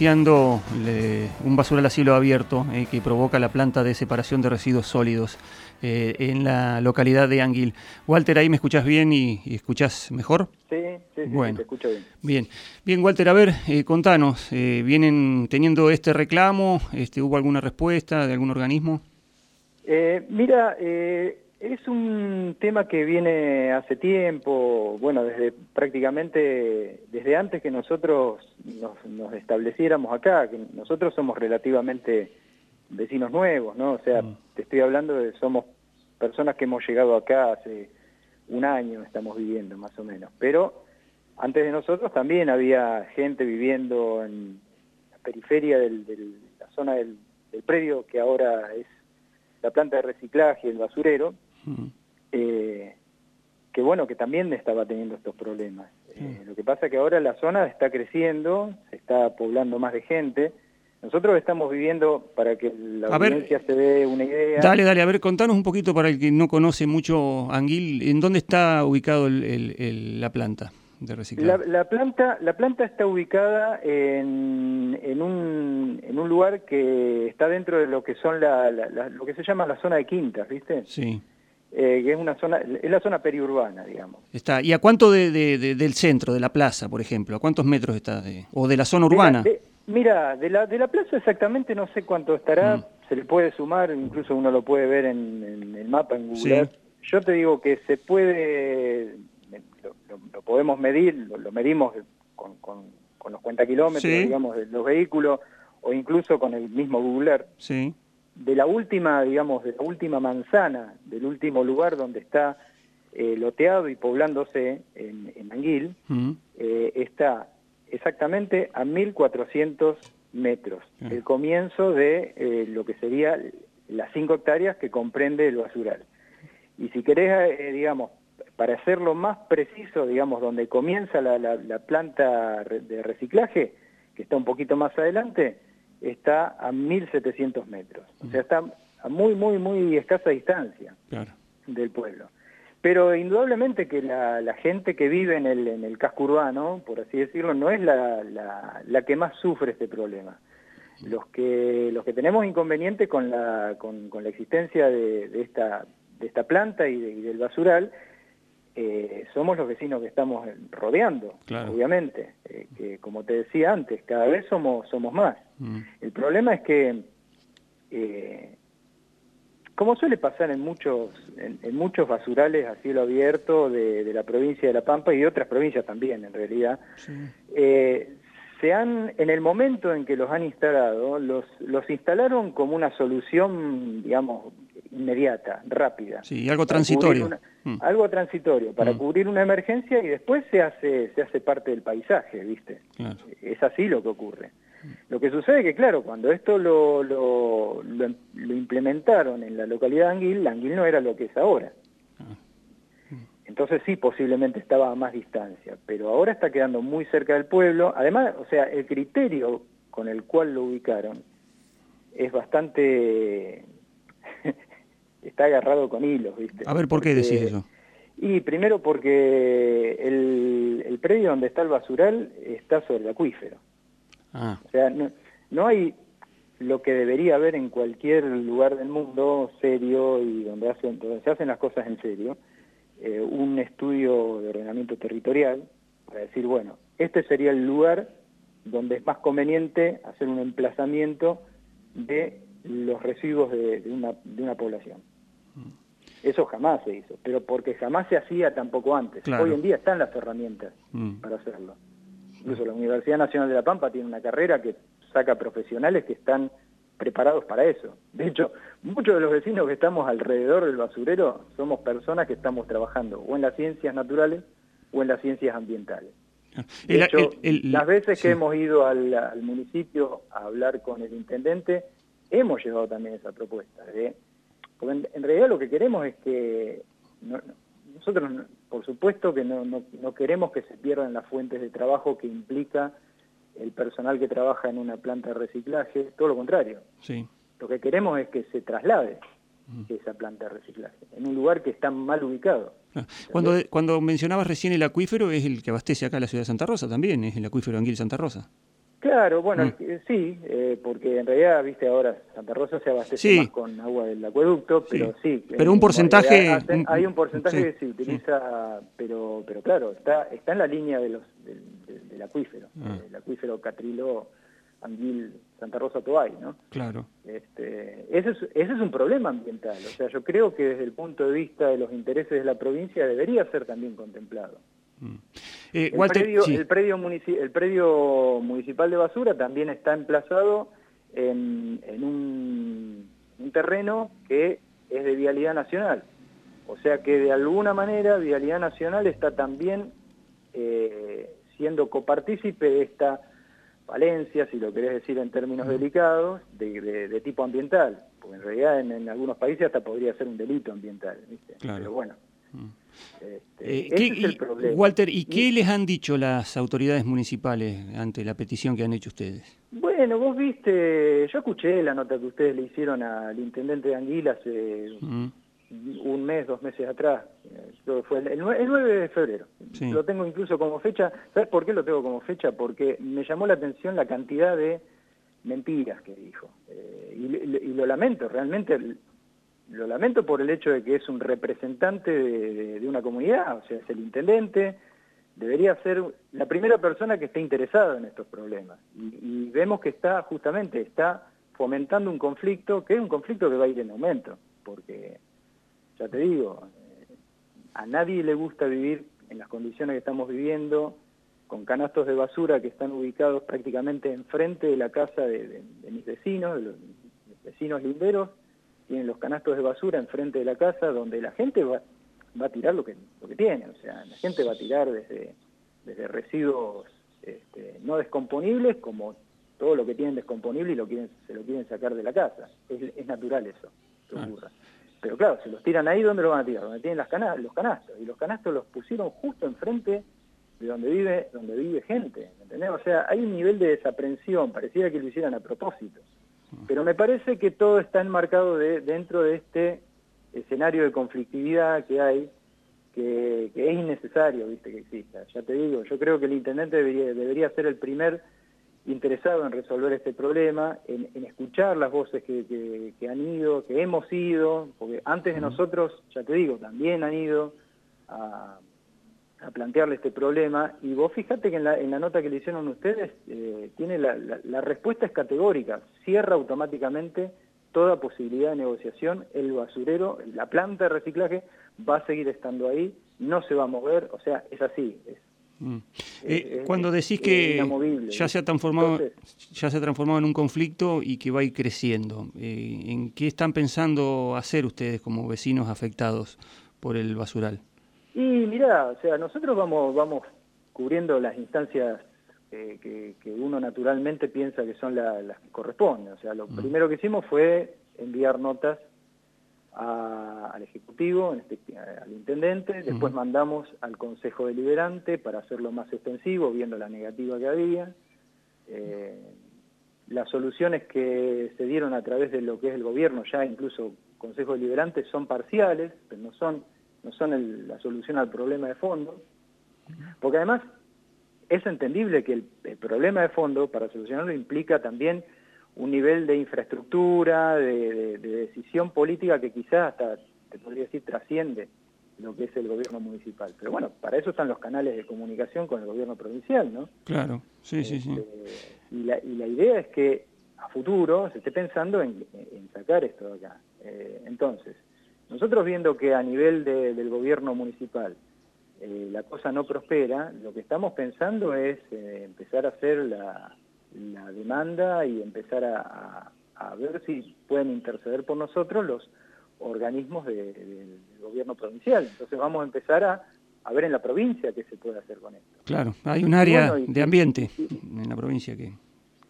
un basural a cielo abierto eh, que provoca la planta de separación de residuos sólidos eh, en la localidad de Anguil. Walter, ahí me escuchás bien y, y escuchás mejor. Sí, sí, sí, Bueno. te escucho bien. Bien, bien, Walter, a ver, eh, contanos, ¿vienen teniendo este reclamo? Este, ¿Hubo alguna respuesta de algún organismo? Mira, eh, es un tema que viene hace tiempo, bueno, desde prácticamente, desde antes que nosotros nos, nos estableciéramos acá, que nosotros somos relativamente vecinos nuevos, ¿no? O sea, te estoy hablando de, somos personas que hemos llegado acá hace un año, estamos viviendo más o menos, pero antes de nosotros también había gente viviendo en la periferia de la zona del, del predio que ahora es la planta de reciclaje, el basurero, Mm. eh, que bueno, que también estaba teniendo estos problemas. Eh, lo que pasa es que ahora la zona está creciendo, se está poblando más de gente. Nosotros estamos viviendo, para que la A ver, se dé una idea, Dale, dale, a ver, contanos un poquito para el que no conoce mucho Anguil, ¿en dónde está ubicado el- el- el- la planta de la, la planta, la planta está ubicada en, en, un, en un lugar que está dentro de lo que son la, la- la- lo que se llama la zona de quintas, ¿viste? Sí, Eh, que es una zona, es la zona periurbana, digamos. está. ¿Y a cuánto de, de- de- del centro, de la plaza, por ejemplo? ¿A cuántos metros está? De, ¿O de la zona urbana? Mira, de, la, de la plaza exactamente no sé cuánto estará, Mm. se le puede sumar, incluso uno lo puede ver en, en el mapa, en Google Sí. Yo te digo que se puede, lo, lo- lo podemos medir, lo, lo medimos con, con, con los cuentakilómetros, Sí. digamos, de los vehículos, o incluso con el mismo Google Earth. Sí. De la última, digamos, de la última manzana, del último lugar donde está eh, loteado y poblándose en, en Anguil, eh, está exactamente a 1.400 metros, el comienzo de eh, lo que sería las 5 hectáreas que comprende el basural. Y si querés, eh, digamos, para hacerlo más preciso, digamos, donde comienza la, la- la planta de reciclaje, que está un poquito más adelante, está a 1.700 metros. O sea, está a muy, muy, muy escasa distancia Claro. del pueblo. Pero indudablemente que la, la gente que vive en el, en el casco urbano, por así decirlo, no es la, la, la que más sufre este problema. Los que, los que tenemos inconveniente con la, con, con la existencia de, de esta, de esta planta y, de- y del basural, eh, somos los vecinos que estamos rodeando, Claro. obviamente. Eh, que como te decía antes, cada vez somos, somos más. Mm. El problema es que, eh, como suele pasar en muchos, en, en muchos basurales a cielo abierto de, de la provincia de La Pampa y de otras provincias también, en realidad, Sí. eh, se han, en el momento en que los han instalado, los, los instalaron como una solución, digamos, inmediata, rápida. Sí, algo transitorio. Mm. algo transitorio, para Mm. cubrir una emergencia y después se hace, se hace parte del paisaje, ¿viste? Claro. Es así lo que ocurre. Lo que sucede es que, claro, cuando esto lo, lo, lo- lo implementaron en la localidad de Anguil, Anguil no era lo que es ahora. Ah. Entonces sí, posiblemente estaba a más distancia, pero ahora está quedando muy cerca del pueblo. Además, o sea, el criterio con el cual lo ubicaron es bastante... está agarrado con hilos, ¿viste? A ver, ¿por qué decís eso? y primero porque el, el predio donde está el basural está sobre el acuífero. Ah, O sea, no, no hay lo que debería haber en cualquier lugar del mundo serio y donde, hacen, donde se hacen las cosas en serio, eh, un estudio de ordenamiento territorial para decir, bueno, este sería el lugar donde es más conveniente hacer un emplazamiento de los residuos de, de una, de una población. Eso jamás se hizo, pero porque jamás se hacía tampoco antes. Claro. Hoy en día están las herramientas Mm. para hacerlo. Incluso la Universidad Nacional de La Pampa tiene una carrera que saca profesionales que están preparados para eso. De hecho, muchos de los vecinos que estamos alrededor del basurero somos personas que estamos trabajando o en las ciencias naturales o en las ciencias ambientales. De El- hecho, el- el- las veces sí. que hemos ido al, al municipio a hablar con el intendente, hemos llevado también esa propuesta. de- porque en, en realidad lo que queremos es que no- no- nosotros, no- por supuesto que no, no, no queremos que se pierdan las fuentes de trabajo que implica el personal que trabaja en una planta de reciclaje, todo lo contrario. Sí. Lo que queremos es que se traslade esa planta de reciclaje en un lugar que está mal ubicado. Ah, Cuando, cuando mencionabas recién el acuífero, es el que abastece acá la ciudad de Santa Rosa también, es el acuífero Anguil Santa Rosa. Claro, bueno, mm. sí, eh, porque en realidad, viste, ahora Santa Rosa se abastece más con agua del acueducto, pero sí. pero un porcentaje... hay un porcentaje que se utiliza, pero pero claro, está está en la línea de los del, acuífero, ah. el acuífero Catriló, Anguil, Santa Rosa, Toay, ¿no? Claro. Este, ese, es, ese es un problema ambiental, o sea, yo creo que desde el punto de vista de los intereses de la provincia debería ser también contemplado. Mm. Eh, el, predio, el, predio municipal de basura también está emplazado en, un, terreno que es de vialidad nacional. O sea que de alguna manera Vialidad Nacional está también eh, siendo copartícipe de esta valencia, si lo querés decir en términos delicados, de, tipo ambiental. Porque en realidad en, algunos países hasta podría ser un delito ambiental. ¿viste? Pero bueno. Mm. Este, eh, es el problema. Walter, ¿y qué les han dicho las autoridades municipales ante la petición que han hecho ustedes? Bueno, vos viste, yo escuché la nota que ustedes le hicieron al intendente de Anguila hace mm. un mes, dos meses atrás, fue el, 9 de febrero. Lo tengo incluso como fecha. ¿Sabes por qué lo tengo como fecha? Porque me llamó la atención la cantidad de mentiras que dijo. Eh, y, lo lamento, realmente lo lamento por el hecho de que es un representante de, una comunidad, o sea, es el intendente, debería ser la primera persona que esté interesada en estos problemas. Y, vemos que está, justamente, está fomentando un conflicto, que es un conflicto que va a ir en aumento, porque, ya te digo, eh, a nadie le gusta vivir en las condiciones que estamos viviendo, con canastos de basura que están ubicados prácticamente enfrente de la casa de, mis vecinos, de los vecinos linderos, tienen los canastos de basura enfrente de la casa donde la gente va, va a tirar lo que, lo que tiene, o sea, la gente va a tirar desde, desde residuos este, no descomponibles como todo lo que tienen descomponible y lo quieren, se lo quieren sacar de la casa. Es, natural eso que ocurra. Pero claro, se los tiran ahí, ¿dónde lo van a tirar? Donde tienen las los canastos. Y los canastos los pusieron justo enfrente de donde vive, donde vive gente. ¿entendés? O sea, hay un nivel de desaprensión, pareciera que lo hicieran a propósito. Pero me parece que todo está enmarcado de, dentro de este escenario de conflictividad que hay, que, es innecesario ¿viste? que exista. Ya te digo, yo creo que el intendente debería, debería ser el primer interesado en resolver este problema, en, escuchar las voces que, que, han ido, que hemos ido, porque antes de nosotros, ya te digo, también han ido a, a plantearle este problema y vos fíjate que en la, en la nota que le hicieron ustedes eh, tiene la, la, respuesta es categórica, cierra automáticamente toda posibilidad de negociación, el basurero, la planta de reciclaje va a seguir estando ahí, no se va a mover, o sea, es así. Es, mm. eh, cuando decís que ya se, ha transformado, ya se ha transformado en un conflicto y que va a ir creciendo, eh, ¿en qué están pensando hacer ustedes como vecinos afectados por el basural? Y mira, o sea, nosotros vamos, vamos cubriendo las instancias que, uno naturalmente piensa que son las que corresponden. O sea, lo primero que hicimos fue enviar notas al Ejecutivo, este, al Intendente, después mandamos al Consejo Deliberante para hacerlo más extensivo, viendo la negativa que había. Eh, las soluciones que se dieron a través de lo que es el gobierno, ya incluso Consejo Deliberante, son parciales, pero no son no son la solución al problema de fondo, porque además es entendible que el, problema de fondo, para solucionarlo, implica también un nivel de infraestructura, de, decisión política que quizás hasta, te podría decir, trasciende lo que es el gobierno municipal. Pero bueno, para eso están los canales de comunicación con el gobierno provincial, ¿no? Claro, sí, sí, sí. Este, y la, y la idea es que a futuro se esté pensando en, sacar esto de acá. Eh, entonces, nosotros viendo que a nivel del gobierno municipal eh, la cosa no prospera, lo que estamos pensando es eh, empezar a hacer la, demanda y empezar a, ver si pueden interceder por nosotros los organismos del gobierno provincial. Entonces vamos a empezar a, ver en la provincia qué se puede hacer con esto. Claro, hay un área de ambiente en la provincia que...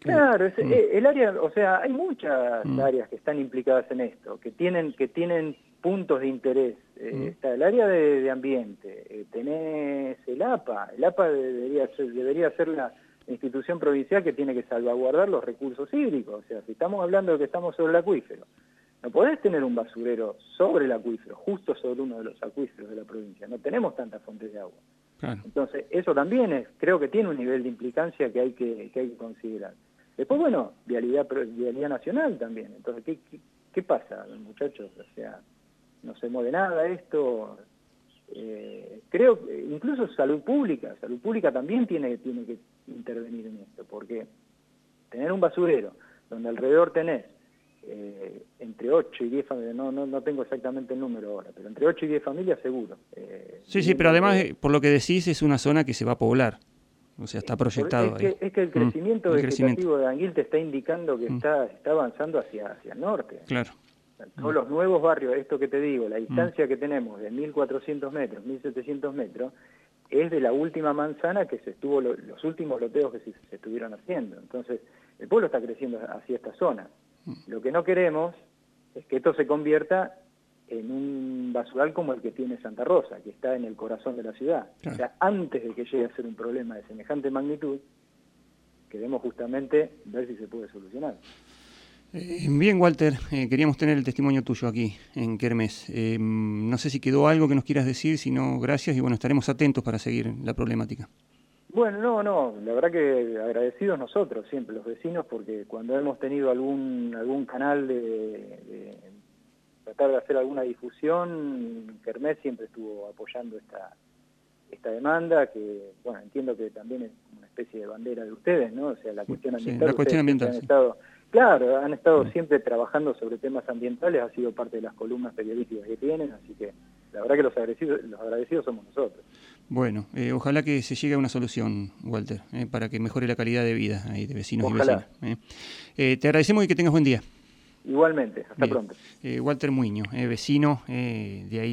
Claro, mm. eh, el área, o sea, hay muchas mm. áreas que están implicadas en esto, que tienen, que tienen puntos de interés. Eh, está el área de, ambiente, eh, tenés el APA, el APA debería ser, debería ser la institución provincial que tiene que salvaguardar los recursos hídricos, o sea, si estamos hablando de que estamos sobre el acuífero, no podés tener un basurero sobre el acuífero, justo sobre uno de los acuíferos de la provincia, no tenemos tantas fuentes de agua. Entonces, eso también es, creo que tiene un nivel de implicancia que hay que, que hay que considerar. Después, bueno, vialidad, vialidad nacional también. Entonces, ¿qué, qué, pasa, muchachos? O sea, no se mueve nada esto. Eh, creo, incluso salud pública, salud pública también tiene, tiene que intervenir en esto, porque tener un basurero donde alrededor tenés eh, entre 8 y 10 familias, no, no, no tengo exactamente el número ahora, pero entre 8 y 10 familias seguro. Eh, sí, sí, pero además, por lo que decís, es una zona que se va a poblar. O sea, está proyectado es que, Es que el mm, crecimiento vegetativo de Anguil te está indicando que mm. está, está avanzando hacia, hacia el norte. Claro. Todos los nuevos barrios, esto que te digo, la distancia que tenemos de 1.400 metros, 1.700 metros, es de la última manzana que se estuvo, los últimos loteos que se, se estuvieron haciendo. Entonces, el pueblo está creciendo hacia esta zona. Mm. Lo que no queremos es que esto se convierta en un basural como el que tiene Santa Rosa, que está en el corazón de la ciudad. O sea, antes de que llegue a ser un problema de semejante magnitud, queremos justamente ver si se puede solucionar. Eh, bien, Walter, eh, queríamos tener el testimonio tuyo aquí en Kermes. Eh, no sé si quedó algo que nos quieras decir, si no, gracias y bueno, estaremos atentos para seguir la problemática. Bueno, no, no, la verdad que agradecidos nosotros siempre, los vecinos, porque cuando hemos tenido algún algún canal de, tratar de hacer alguna difusión, Kermés siempre estuvo apoyando esta esta demanda, que, bueno, entiendo que también es una especie de bandera de ustedes, ¿no? O sea, la cuestión ambiental. la cuestión ambiental, han estado, Claro, han estado siempre trabajando sobre temas ambientales, ha sido parte de las columnas periodísticas que tienen, así que la verdad que los agradecidos, los agradecidos somos nosotros. Bueno, eh, ojalá que se llegue a una solución, Walter, eh, para que mejore la calidad de vida ahí de vecinos y vecinas. Eh. te agradecemos y que tengas buen día. Igualmente, hasta pronto. Walter Muño, vecino de ahí.